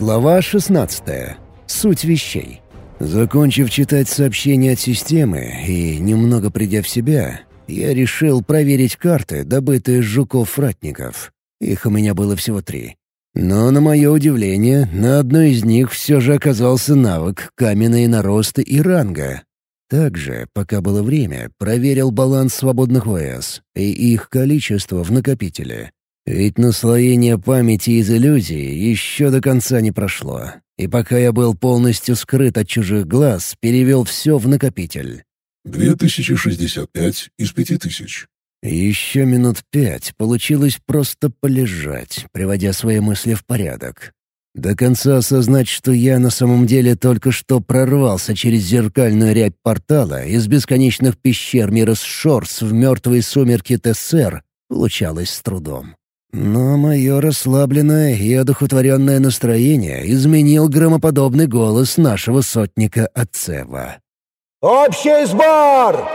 Глава 16. Суть вещей. Закончив читать сообщения от системы и немного придя в себя, я решил проверить карты, добытые жуков-фратников. Их у меня было всего три. Но, на мое удивление, на одной из них все же оказался навык каменные наросты и ранга. Также, пока было время, проверил баланс свободных ОС и их количество в накопителе. Ведь наслоение памяти из иллюзии еще до конца не прошло. И пока я был полностью скрыт от чужих глаз, перевел все в накопитель. 2065 из 5000. Еще минут пять получилось просто полежать, приводя свои мысли в порядок. До конца осознать, что я на самом деле только что прорвался через зеркальную рябь портала из бесконечных пещер мира Шорс в мертвые сумерки ТСР, получалось с трудом. Но мое расслабленное и одухотворенное настроение изменил громоподобный голос нашего сотника Ацева. «Общий сбор!»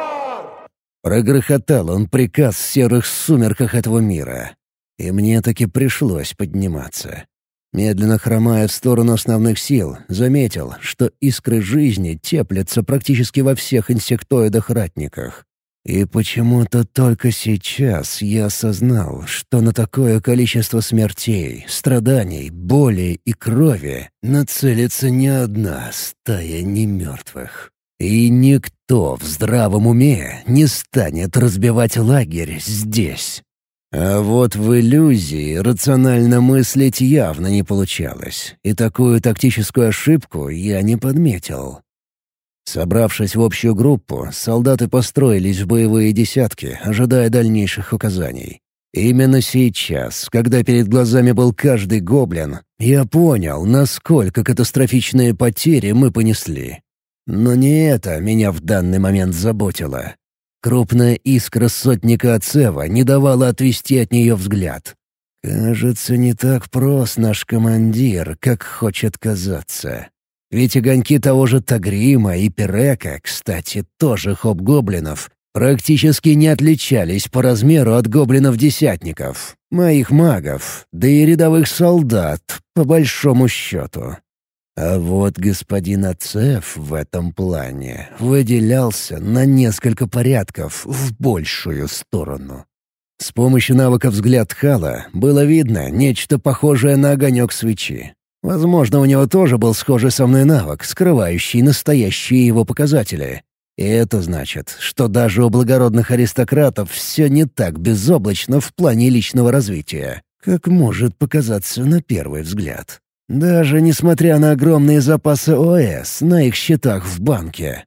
Прогрохотал он приказ в серых сумерках этого мира. И мне таки пришлось подниматься. Медленно хромая в сторону основных сил, заметил, что искры жизни теплятся практически во всех инсектоидах-ратниках. И почему-то только сейчас я осознал, что на такое количество смертей, страданий, боли и крови нацелится не одна стая немертвых. И никто в здравом уме не станет разбивать лагерь здесь. А вот в иллюзии рационально мыслить явно не получалось, и такую тактическую ошибку я не подметил. Собравшись в общую группу, солдаты построились в боевые десятки, ожидая дальнейших указаний. Именно сейчас, когда перед глазами был каждый гоблин, я понял, насколько катастрофичные потери мы понесли. Но не это меня в данный момент заботило. Крупная искра сотника Ацева не давала отвести от нее взгляд. Кажется, не так прост наш командир, как хочет казаться. Ведь огоньки того же Тагрима и Перека, кстати, тоже хоп-гоблинов, практически не отличались по размеру от гоблинов-десятников, моих магов, да и рядовых солдат, по большому счету. А вот господин Ацеф в этом плане выделялся на несколько порядков в большую сторону. С помощью навыка «Взгляд Хала» было видно нечто похожее на огонек свечи. Возможно, у него тоже был схожий со мной навык, скрывающий настоящие его показатели. И это значит, что даже у благородных аристократов все не так безоблачно в плане личного развития, как может показаться на первый взгляд. Даже несмотря на огромные запасы ОС на их счетах в банке.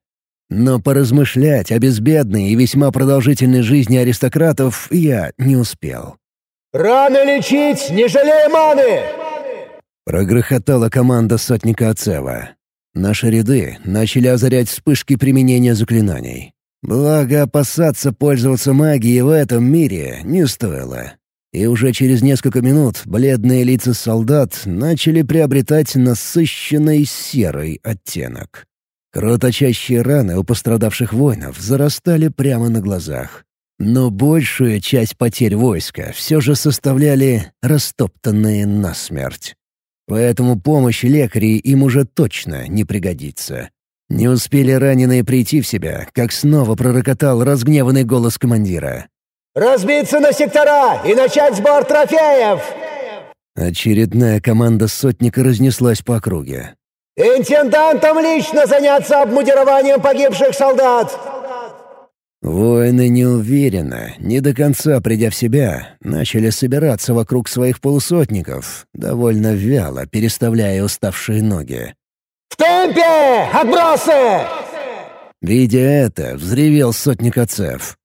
Но поразмышлять о безбедной и весьма продолжительной жизни аристократов я не успел. «Рано лечить, не жалея маны!» Прогрохотала команда сотника Ацева. Наши ряды начали озарять вспышки применения заклинаний. Благо, опасаться пользоваться магией в этом мире не стоило. И уже через несколько минут бледные лица солдат начали приобретать насыщенный серый оттенок. Кровоточащие раны у пострадавших воинов зарастали прямо на глазах. Но большую часть потерь войска все же составляли растоптанные насмерть. Поэтому помощь лекарей им уже точно не пригодится. Не успели раненые прийти в себя, как снова пророкотал разгневанный голос командира. «Разбиться на сектора и начать сбор трофеев!» Очередная команда сотника разнеслась по округе. «Интендантам лично заняться обмундированием погибших солдат! Воины неуверенно, не до конца придя в себя, начали собираться вокруг своих полусотников, довольно вяло переставляя уставшие ноги. «В темпе! Отбросы!» Видя это, взревел сотник отцев.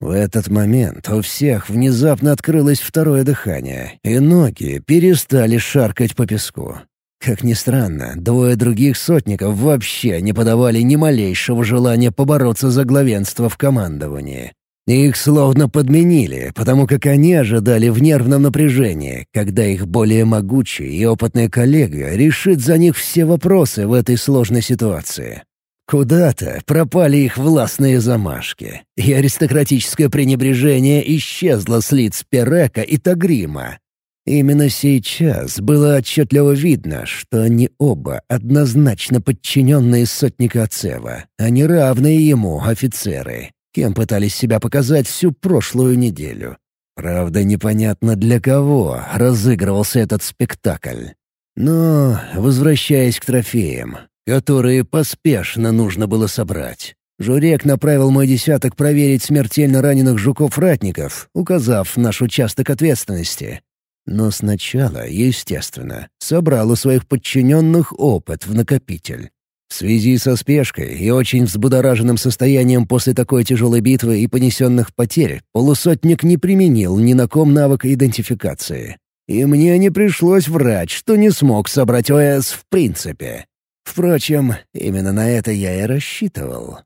В этот момент у всех внезапно открылось второе дыхание, и ноги перестали шаркать по песку. Как ни странно, двое других сотников вообще не подавали ни малейшего желания побороться за главенство в командовании. Их словно подменили, потому как они ожидали в нервном напряжении, когда их более могучий и опытный коллега решит за них все вопросы в этой сложной ситуации. Куда-то пропали их властные замашки, и аристократическое пренебрежение исчезло с лиц Перека и Тагрима. Именно сейчас было отчетливо видно, что они оба однозначно подчиненные сотника Ацева, а не равные ему офицеры, кем пытались себя показать всю прошлую неделю. Правда, непонятно для кого разыгрывался этот спектакль. Но, возвращаясь к трофеям, которые поспешно нужно было собрать, Журек направил мой десяток проверить смертельно раненых жуков-ратников, указав наш участок ответственности. Но сначала, естественно, собрал у своих подчиненных опыт в накопитель. В связи со спешкой и очень взбудораженным состоянием после такой тяжелой битвы и понесенных потерь, полусотник не применил ни на ком навык идентификации. И мне не пришлось врать, что не смог собрать ОС в принципе. Впрочем, именно на это я и рассчитывал.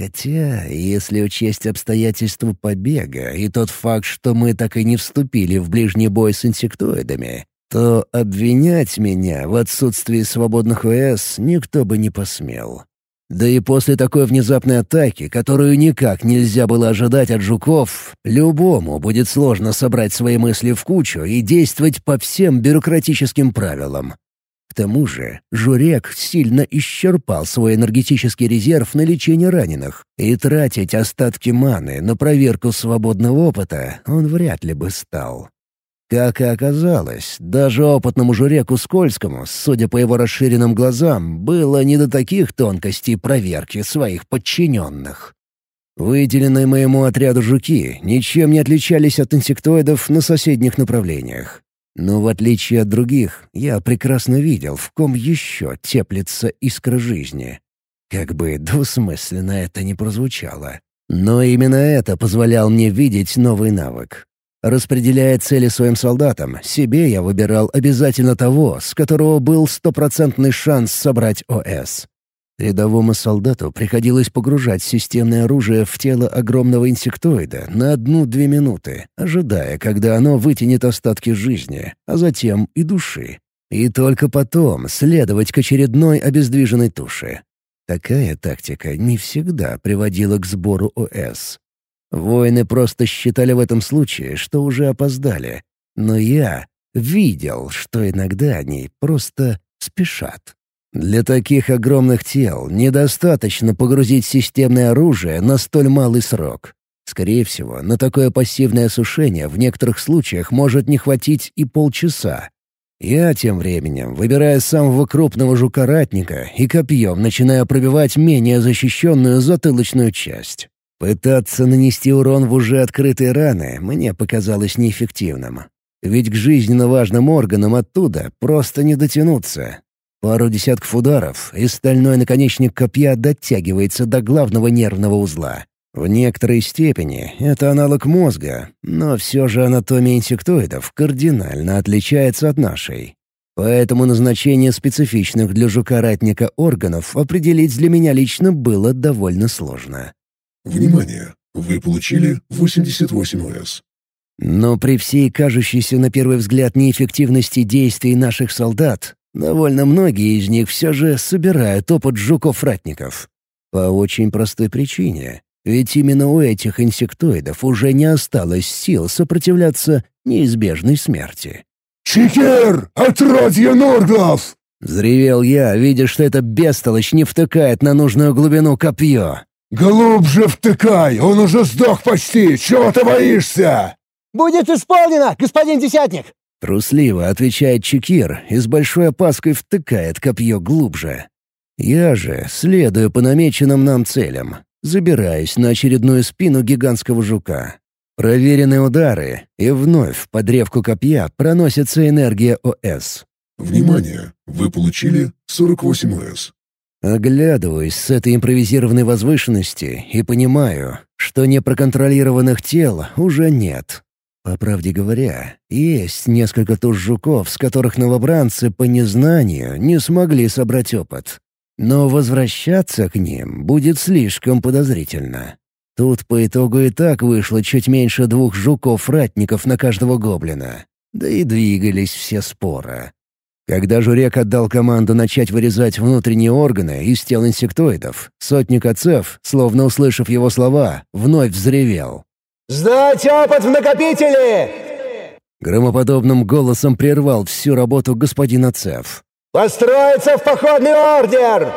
Хотя, если учесть обстоятельства побега и тот факт, что мы так и не вступили в ближний бой с инсектоидами, то обвинять меня в отсутствии свободных ОС никто бы не посмел. Да и после такой внезапной атаки, которую никак нельзя было ожидать от жуков, любому будет сложно собрать свои мысли в кучу и действовать по всем бюрократическим правилам. К тому же Журек сильно исчерпал свой энергетический резерв на лечение раненых, и тратить остатки маны на проверку свободного опыта он вряд ли бы стал. Как и оказалось, даже опытному Журеку Скользкому, судя по его расширенным глазам, было не до таких тонкостей проверки своих подчиненных. Выделенные моему отряду жуки ничем не отличались от инсектоидов на соседних направлениях. Но в отличие от других, я прекрасно видел, в ком еще теплится искра жизни. Как бы двусмысленно это ни прозвучало. Но именно это позволял мне видеть новый навык. Распределяя цели своим солдатам, себе я выбирал обязательно того, с которого был стопроцентный шанс собрать ОС. Рядовому солдату приходилось погружать системное оружие в тело огромного инсектоида на одну-две минуты, ожидая, когда оно вытянет остатки жизни, а затем и души. И только потом следовать к очередной обездвиженной туше. Такая тактика не всегда приводила к сбору ОС. Воины просто считали в этом случае, что уже опоздали. Но я видел, что иногда они просто спешат. Для таких огромных тел недостаточно погрузить системное оружие на столь малый срок. Скорее всего, на такое пассивное осушение в некоторых случаях может не хватить и полчаса. Я тем временем, выбирая самого крупного жука-ратника и копьем начинаю пробивать менее защищенную затылочную часть. Пытаться нанести урон в уже открытые раны мне показалось неэффективным. Ведь к жизненно важным органам оттуда просто не дотянуться, Пару десятков ударов, и стальной наконечник копья дотягивается до главного нервного узла. В некоторой степени это аналог мозга, но все же анатомия инсектоидов кардинально отличается от нашей. Поэтому назначение специфичных для жука-ратника органов определить для меня лично было довольно сложно. Внимание! Вы получили 88 ОС. Но при всей кажущейся на первый взгляд неэффективности действий наших солдат, Довольно многие из них все же собирают опыт жуков-ратников. По очень простой причине. Ведь именно у этих инсектоидов уже не осталось сил сопротивляться неизбежной смерти. «Чекер! Отродье Норгов!» — взревел я, видя, что эта бестолочь не втыкает на нужную глубину копье. «Глубже втыкай! Он уже сдох почти! Чего ты боишься?» «Будет исполнено, господин Десятник!» Трусливо отвечает Чекир и с большой опаской втыкает копье глубже. Я же следую по намеченным нам целям, забираюсь на очередную спину гигантского жука. Проверенные удары, и вновь по древку копья проносится энергия ОС. Внимание! Вы получили 48 ОС. Оглядываюсь с этой импровизированной возвышенности и понимаю, что непроконтролированных тел уже нет. По правде говоря, есть несколько туш жуков, с которых новобранцы по незнанию не смогли собрать опыт. Но возвращаться к ним будет слишком подозрительно. Тут по итогу и так вышло чуть меньше двух жуков-ратников на каждого гоблина. Да и двигались все споро. Когда Журек отдал команду начать вырезать внутренние органы из тел инсектоидов, сотник отцев, словно услышав его слова, вновь взревел. «Сдать опыт в накопители!» Громоподобным голосом прервал всю работу господин Ацеф. «Построиться в походный ордер!»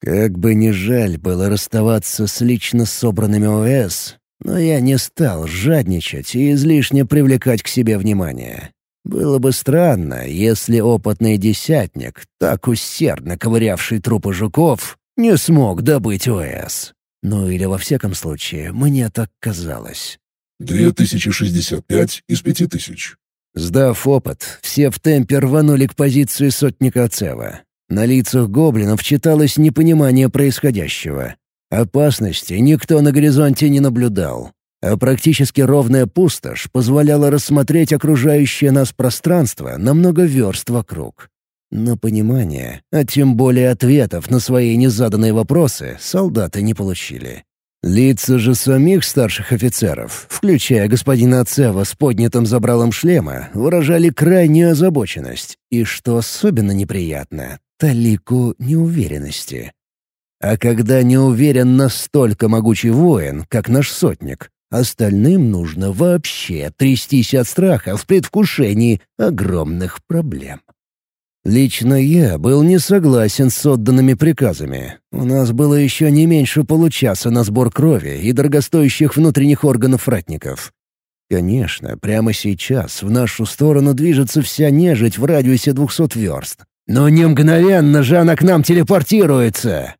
Как бы ни жаль было расставаться с лично собранными ОС, но я не стал жадничать и излишне привлекать к себе внимание. Было бы странно, если опытный десятник, так усердно ковырявший трупы жуков, не смог добыть ОС. Ну или во всяком случае, мне так казалось. 2065 из 5000. Сдав опыт, все в темпе рванули к позиции сотника Ацева. На лицах гоблинов читалось непонимание происходящего. Опасности никто на горизонте не наблюдал, а практически ровная пустошь позволяла рассмотреть окружающее нас пространство на много верст вокруг. Но понимания, а тем более ответов на свои незаданные вопросы, солдаты не получили. Лица же самих старших офицеров, включая господина Ацева с поднятым забралом шлема, выражали крайнюю озабоченность и, что особенно неприятно, талику неуверенности. А когда не уверен настолько могучий воин, как наш сотник, остальным нужно вообще трястись от страха в предвкушении огромных проблем. Лично я был не согласен с отданными приказами. У нас было еще не меньше получаса на сбор крови и дорогостоящих внутренних органов ратников. Конечно, прямо сейчас в нашу сторону движется вся нежить в радиусе двухсот верст. Но не мгновенно же она к нам телепортируется.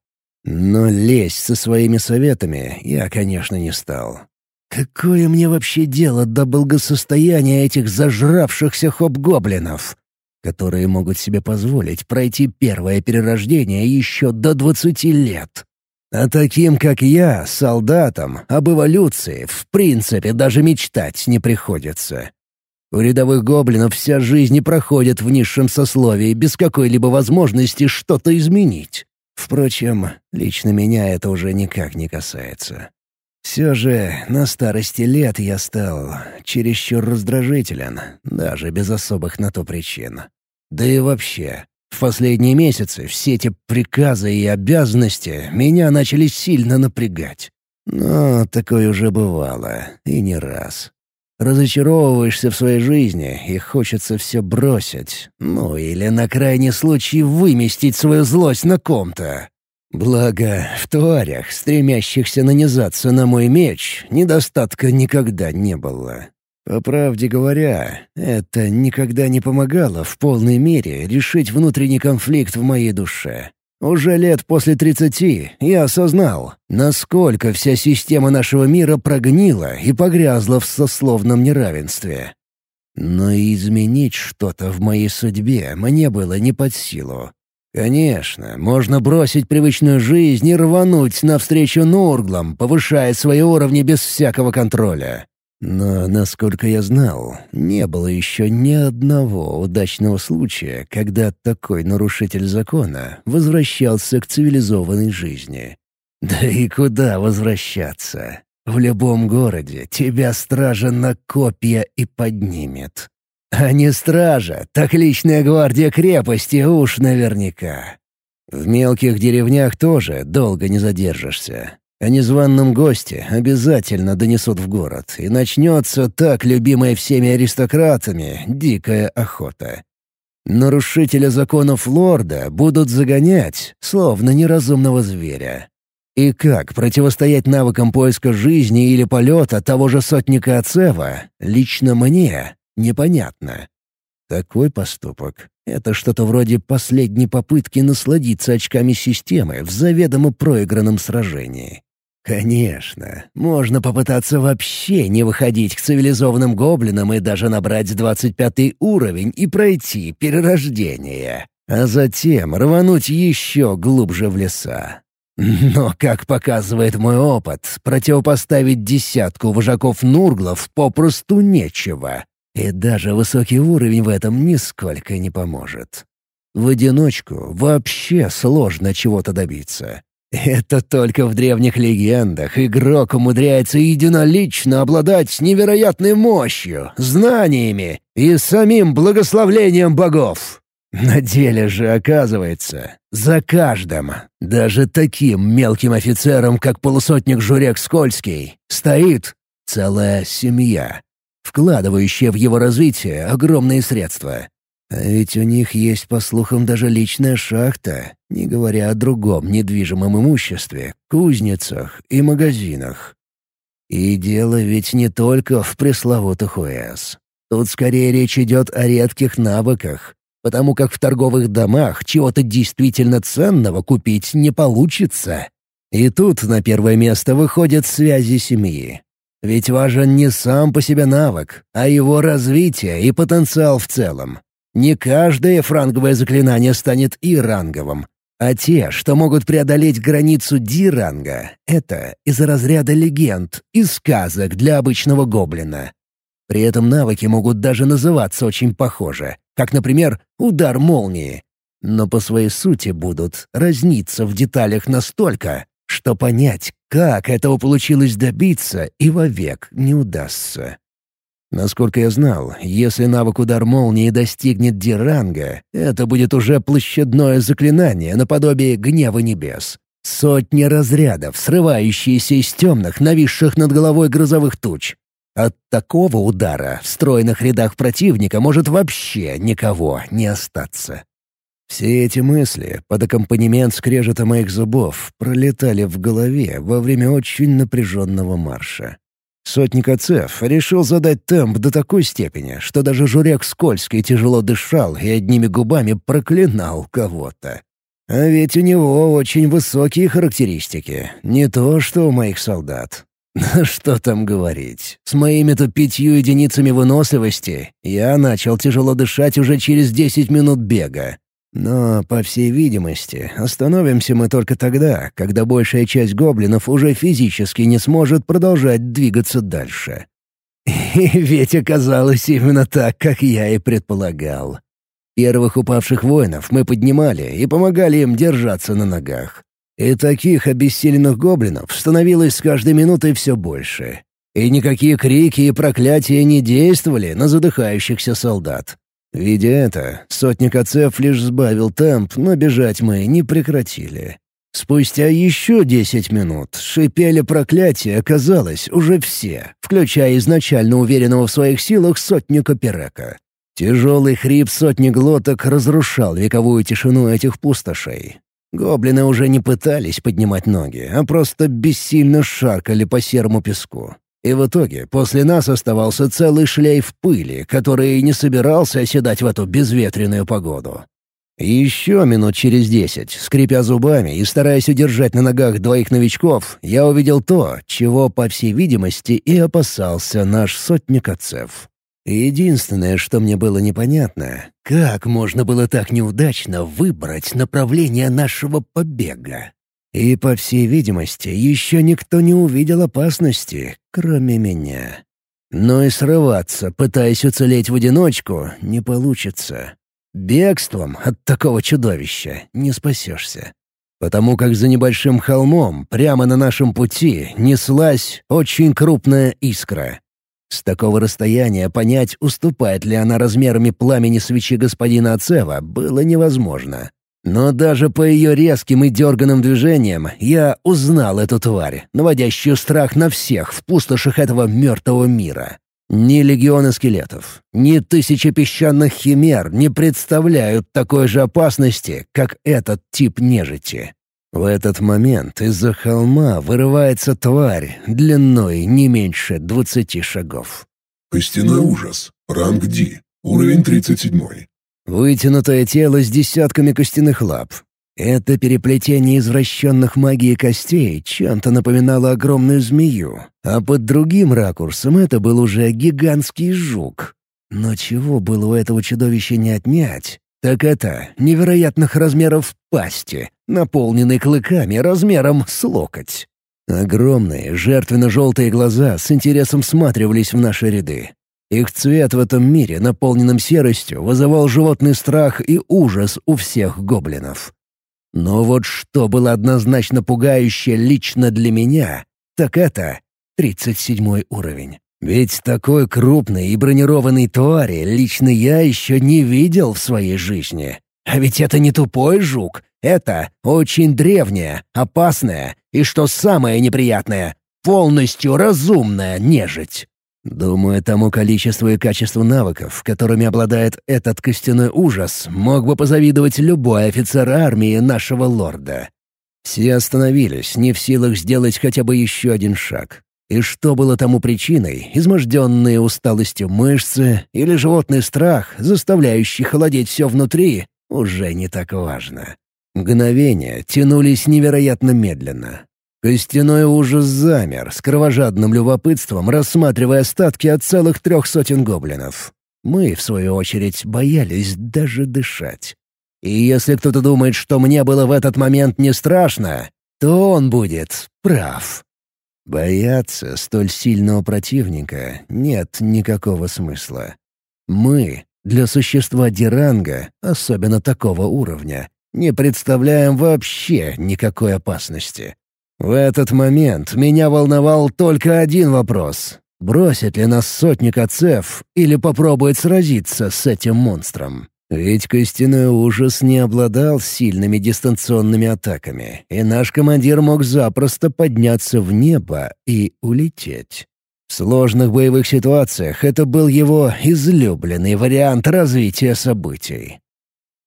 Но лезть со своими советами я, конечно, не стал. Какое мне вообще дело до благосостояния этих зажравшихся хоп-гоблинов? Которые могут себе позволить пройти первое перерождение еще до двадцати лет. А таким, как я, солдатам, об эволюции в принципе даже мечтать не приходится. У рядовых гоблинов вся жизнь и проходит в низшем сословии без какой-либо возможности что-то изменить. Впрочем, лично меня это уже никак не касается. Все же на старости лет я стал чересчур раздражителен, даже без особых на то причин. Да и вообще, в последние месяцы все эти приказы и обязанности меня начали сильно напрягать. Но такое уже бывало, и не раз. Разочаровываешься в своей жизни, и хочется все бросить. Ну или на крайний случай выместить свою злость на ком-то. Благо, в тварях, стремящихся нанизаться на мой меч, недостатка никогда не было. По правде говоря, это никогда не помогало в полной мере решить внутренний конфликт в моей душе. Уже лет после тридцати я осознал, насколько вся система нашего мира прогнила и погрязла в сословном неравенстве. Но изменить что-то в моей судьбе мне было не под силу. Конечно, можно бросить привычную жизнь и рвануть навстречу Нурглам, повышая свои уровни без всякого контроля. Но, насколько я знал, не было еще ни одного удачного случая, когда такой нарушитель закона возвращался к цивилизованной жизни. Да и куда возвращаться? В любом городе тебя стража на копья и поднимет. А не стража, так личная гвардия крепости уж наверняка. В мелких деревнях тоже долго не задержишься. О незваном госте обязательно донесут в город, и начнется так любимая всеми аристократами дикая охота. Нарушителя законов лорда будут загонять, словно неразумного зверя. И как противостоять навыкам поиска жизни или полета того же сотника Ацева, лично мне непонятно. Такой поступок — это что-то вроде последней попытки насладиться очками системы в заведомо проигранном сражении. Конечно, можно попытаться вообще не выходить к цивилизованным гоблинам и даже набрать двадцать пятый уровень и пройти перерождение, а затем рвануть еще глубже в леса. Но, как показывает мой опыт, противопоставить десятку вожаков Нурглов попросту нечего. И даже высокий уровень в этом нисколько не поможет. В одиночку вообще сложно чего-то добиться. Это только в древних легендах игрок умудряется единолично обладать невероятной мощью, знаниями и самим благословлением богов. На деле же оказывается, за каждым, даже таким мелким офицером, как полусотник Журек Скользкий, стоит целая семья вкладывающая в его развитие огромные средства. А ведь у них есть, по слухам, даже личная шахта, не говоря о другом недвижимом имуществе, кузницах и магазинах. И дело ведь не только в пресловутых УС. Тут скорее речь идет о редких навыках, потому как в торговых домах чего-то действительно ценного купить не получится. И тут на первое место выходят связи семьи. Ведь важен не сам по себе навык, а его развитие и потенциал в целом. Не каждое франговое заклинание станет И-ранговым, а те, что могут преодолеть границу Ди-ранга, это из разряда легенд и сказок для обычного гоблина. При этом навыки могут даже называться очень похоже, как, например, удар молнии. Но по своей сути будут разниться в деталях настолько, что понять, как этого получилось добиться, и вовек не удастся. Насколько я знал, если навык удар молнии достигнет Диранга, это будет уже площадное заклинание наподобие гнева небес. Сотни разрядов, срывающиеся из темных, нависших над головой грозовых туч. От такого удара в стройных рядах противника может вообще никого не остаться. Все эти мысли, под аккомпанемент скрежета моих зубов, пролетали в голове во время очень напряженного марша. Сотник Ацеф решил задать темп до такой степени, что даже Журек скользкий тяжело дышал и одними губами проклинал кого-то. А ведь у него очень высокие характеристики, не то что у моих солдат. Что там говорить. С моими-то пятью единицами выносливости я начал тяжело дышать уже через десять минут бега. Но, по всей видимости, остановимся мы только тогда, когда большая часть гоблинов уже физически не сможет продолжать двигаться дальше. И ведь оказалось именно так, как я и предполагал. Первых упавших воинов мы поднимали и помогали им держаться на ногах. И таких обессиленных гоблинов становилось с каждой минутой все больше. И никакие крики и проклятия не действовали на задыхающихся солдат. Видя это, сотник Ацеф лишь сбавил темп, но бежать мы не прекратили. Спустя еще десять минут шипели проклятия, казалось, уже все, включая изначально уверенного в своих силах сотника Перека. Тяжелый хрип сотни глоток разрушал вековую тишину этих пустошей. Гоблины уже не пытались поднимать ноги, а просто бессильно шаркали по серому песку. И в итоге после нас оставался целый шлейф пыли, который не собирался оседать в эту безветренную погоду. еще минут через десять, скрипя зубами и стараясь удержать на ногах двоих новичков, я увидел то, чего, по всей видимости, и опасался наш сотник отцев. Единственное, что мне было непонятно, как можно было так неудачно выбрать направление нашего побега? И, по всей видимости, еще никто не увидел опасности, кроме меня. Но и срываться, пытаясь уцелеть в одиночку, не получится. Бегством от такого чудовища не спасешься. Потому как за небольшим холмом, прямо на нашем пути, неслась очень крупная искра. С такого расстояния понять, уступает ли она размерами пламени свечи господина Ацева, было невозможно. Но даже по ее резким и дерганным движениям я узнал эту тварь, наводящую страх на всех в пустошах этого мертвого мира. Ни легионы скелетов, ни тысячи песчаных химер не представляют такой же опасности, как этот тип нежити. В этот момент из-за холма вырывается тварь длиной не меньше двадцати шагов. Костяной ужас. Ранг Ди. Уровень 37. Вытянутое тело с десятками костяных лап. Это переплетение извращенных магии костей чем-то напоминало огромную змею, а под другим ракурсом это был уже гигантский жук. Но чего было у этого чудовища не отнять, так это невероятных размеров пасти, наполненной клыками размером с локоть. Огромные, жертвенно-желтые глаза с интересом всматривались в наши ряды. Их цвет в этом мире, наполненном серостью, вызывал животный страх и ужас у всех гоблинов. Но вот что было однозначно пугающе лично для меня, так это 37 уровень. Ведь такой крупной и бронированной твари лично я еще не видел в своей жизни. А ведь это не тупой жук, это очень древняя, опасная и, что самое неприятное, полностью разумная нежить. Думаю, тому количеству и качеству навыков, которыми обладает этот костяной ужас, мог бы позавидовать любой офицер армии нашего лорда. Все остановились, не в силах сделать хотя бы еще один шаг. И что было тому причиной, изможденные усталостью мышцы или животный страх, заставляющий холодеть все внутри, уже не так важно. Мгновения тянулись невероятно медленно. Костяной ужас замер, с кровожадным любопытством рассматривая остатки от целых трех сотен гоблинов. Мы, в свою очередь, боялись даже дышать. И если кто-то думает, что мне было в этот момент не страшно, то он будет прав. Бояться столь сильного противника нет никакого смысла. Мы, для существа Диранга, особенно такого уровня, не представляем вообще никакой опасности. В этот момент меня волновал только один вопрос. Бросит ли нас сотник отцев или попробует сразиться с этим монстром? Ведь костяной ужас не обладал сильными дистанционными атаками, и наш командир мог запросто подняться в небо и улететь. В сложных боевых ситуациях это был его излюбленный вариант развития событий.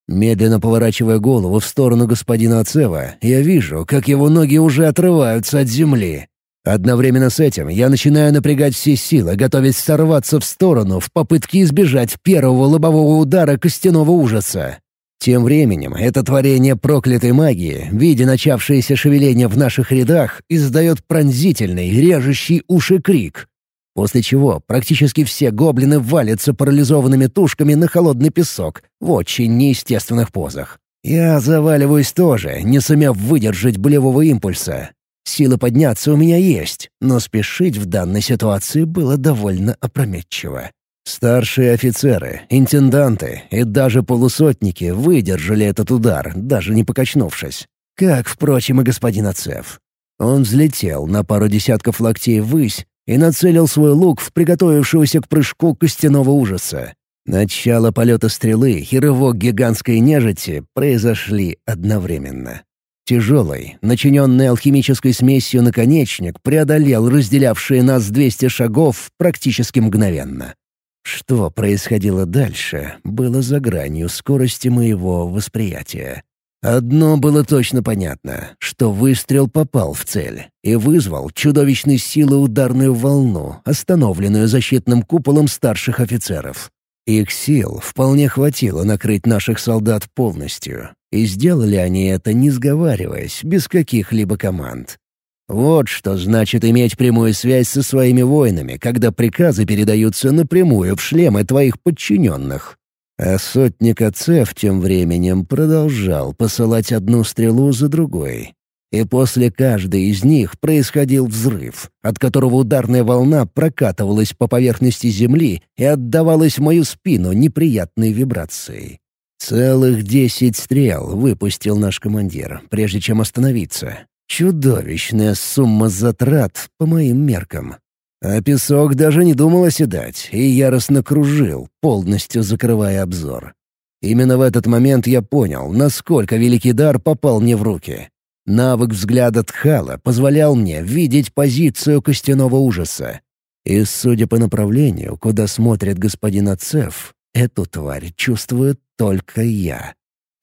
Медленно поворачивая голову в сторону господина Ацева, я вижу, как его ноги уже отрываются от земли. Одновременно с этим я начинаю напрягать все силы, готовясь сорваться в сторону в попытке избежать первого лобового удара костяного ужаса. Тем временем это творение проклятой магии, видя начавшееся шевеление в наших рядах, издает пронзительный, режущий уши крик. После чего практически все гоблины валятся парализованными тушками на холодный песок в очень неестественных позах. Я заваливаюсь тоже, не сумев выдержать болевого импульса. Силы подняться у меня есть, но спешить в данной ситуации было довольно опрометчиво. Старшие офицеры, интенданты и даже полусотники выдержали этот удар, даже не покачнувшись. Как, впрочем, и господин Ацеф. Он взлетел на пару десятков локтей ввысь и нацелил свой лук в приготовившегося к прыжку костяного ужаса. Начало полета стрелы и рывок гигантской нежити произошли одновременно. Тяжелый, начиненный алхимической смесью наконечник преодолел разделявшие нас 200 шагов практически мгновенно. Что происходило дальше, было за гранью скорости моего восприятия. Одно было точно понятно, что выстрел попал в цель и вызвал чудовищной силы ударную волну, остановленную защитным куполом старших офицеров. Их сил вполне хватило накрыть наших солдат полностью, и сделали они это, не сговариваясь, без каких-либо команд. Вот что значит иметь прямую связь со своими воинами, когда приказы передаются напрямую в шлемы твоих подчиненных. А сотник Ацеф тем временем продолжал посылать одну стрелу за другой. И после каждой из них происходил взрыв, от которого ударная волна прокатывалась по поверхности земли и отдавалась в мою спину неприятной вибрацией. Целых десять стрел выпустил наш командир, прежде чем остановиться. Чудовищная сумма затрат по моим меркам. А песок даже не думал оседать и яростно кружил, полностью закрывая обзор. Именно в этот момент я понял, насколько великий дар попал мне в руки. Навык взгляда Тхала позволял мне видеть позицию костяного ужаса. И, судя по направлению, куда смотрит господин Ацеф, эту тварь чувствует только я.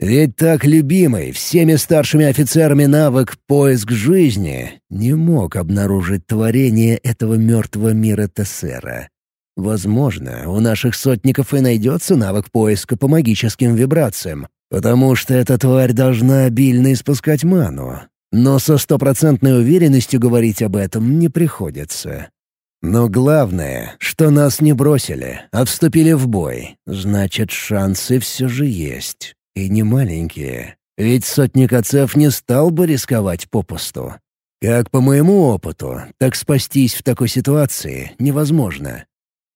Ведь так любимый всеми старшими офицерами навык «Поиск жизни» не мог обнаружить творение этого мертвого мира Тессера. Возможно, у наших сотников и найдется навык поиска по магическим вибрациям, потому что эта тварь должна обильно испускать ману. Но со стопроцентной уверенностью говорить об этом не приходится. Но главное, что нас не бросили, а вступили в бой. Значит, шансы все же есть. И не маленькие. Ведь сотник отцев не стал бы рисковать попусту. Как по моему опыту, так спастись в такой ситуации невозможно.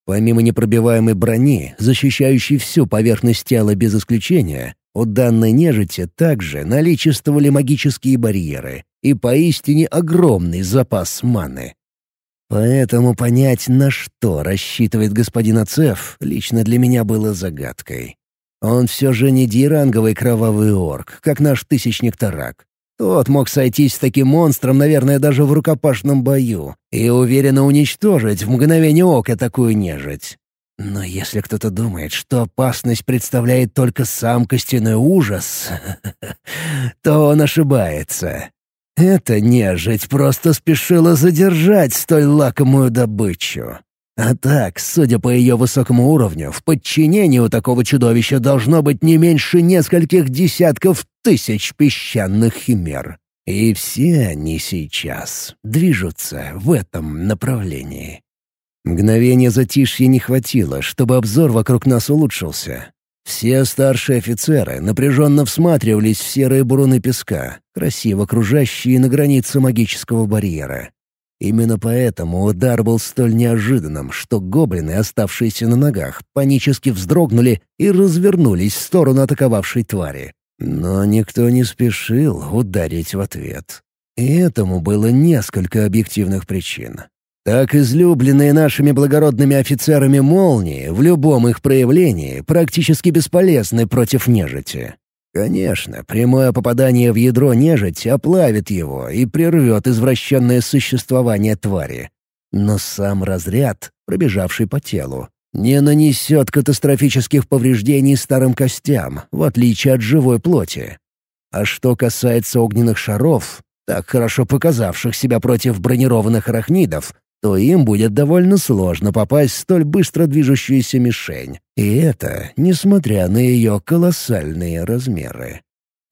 Помимо непробиваемой брони, защищающей всю поверхность тела без исключения, у данной нежити также наличествовали магические барьеры и поистине огромный запас маны. Поэтому понять, на что рассчитывает господин Ацеф, лично для меня было загадкой. Он все же не диранговый кровавый орк, как наш тысячник Тарак. Тот мог сойтись с таким монстром, наверное, даже в рукопашном бою, и уверенно уничтожить в мгновение ока такую нежить. Но если кто-то думает, что опасность представляет только сам костяной ужас, то он ошибается. Эта нежить просто спешила задержать столь лакомую добычу. А так, судя по ее высокому уровню, в подчинении у такого чудовища должно быть не меньше нескольких десятков тысяч песчаных химер. И все они сейчас движутся в этом направлении. Мгновение затишья не хватило, чтобы обзор вокруг нас улучшился. Все старшие офицеры напряженно всматривались в серые буруны песка, красиво кружащие на границе магического барьера. Именно поэтому удар был столь неожиданным, что гоблины, оставшиеся на ногах, панически вздрогнули и развернулись в сторону атаковавшей твари. Но никто не спешил ударить в ответ. И этому было несколько объективных причин. Так излюбленные нашими благородными офицерами молнии в любом их проявлении практически бесполезны против нежити. Конечно, прямое попадание в ядро нежити оплавит его и прервет извращенное существование твари. Но сам разряд, пробежавший по телу, не нанесет катастрофических повреждений старым костям, в отличие от живой плоти. А что касается огненных шаров, так хорошо показавших себя против бронированных арахнидов, то им будет довольно сложно попасть в столь быстро движущуюся мишень. И это, несмотря на ее колоссальные размеры.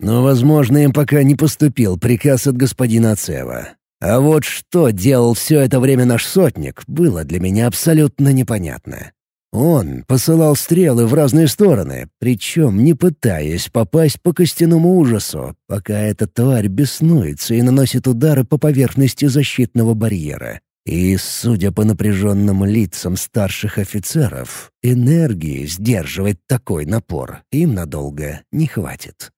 Но, возможно, им пока не поступил приказ от господина Цева. А вот что делал все это время наш сотник, было для меня абсолютно непонятно. Он посылал стрелы в разные стороны, причем не пытаясь попасть по костяному ужасу, пока эта тварь беснуется и наносит удары по поверхности защитного барьера. И, судя по напряженным лицам старших офицеров, энергии сдерживать такой напор им надолго не хватит.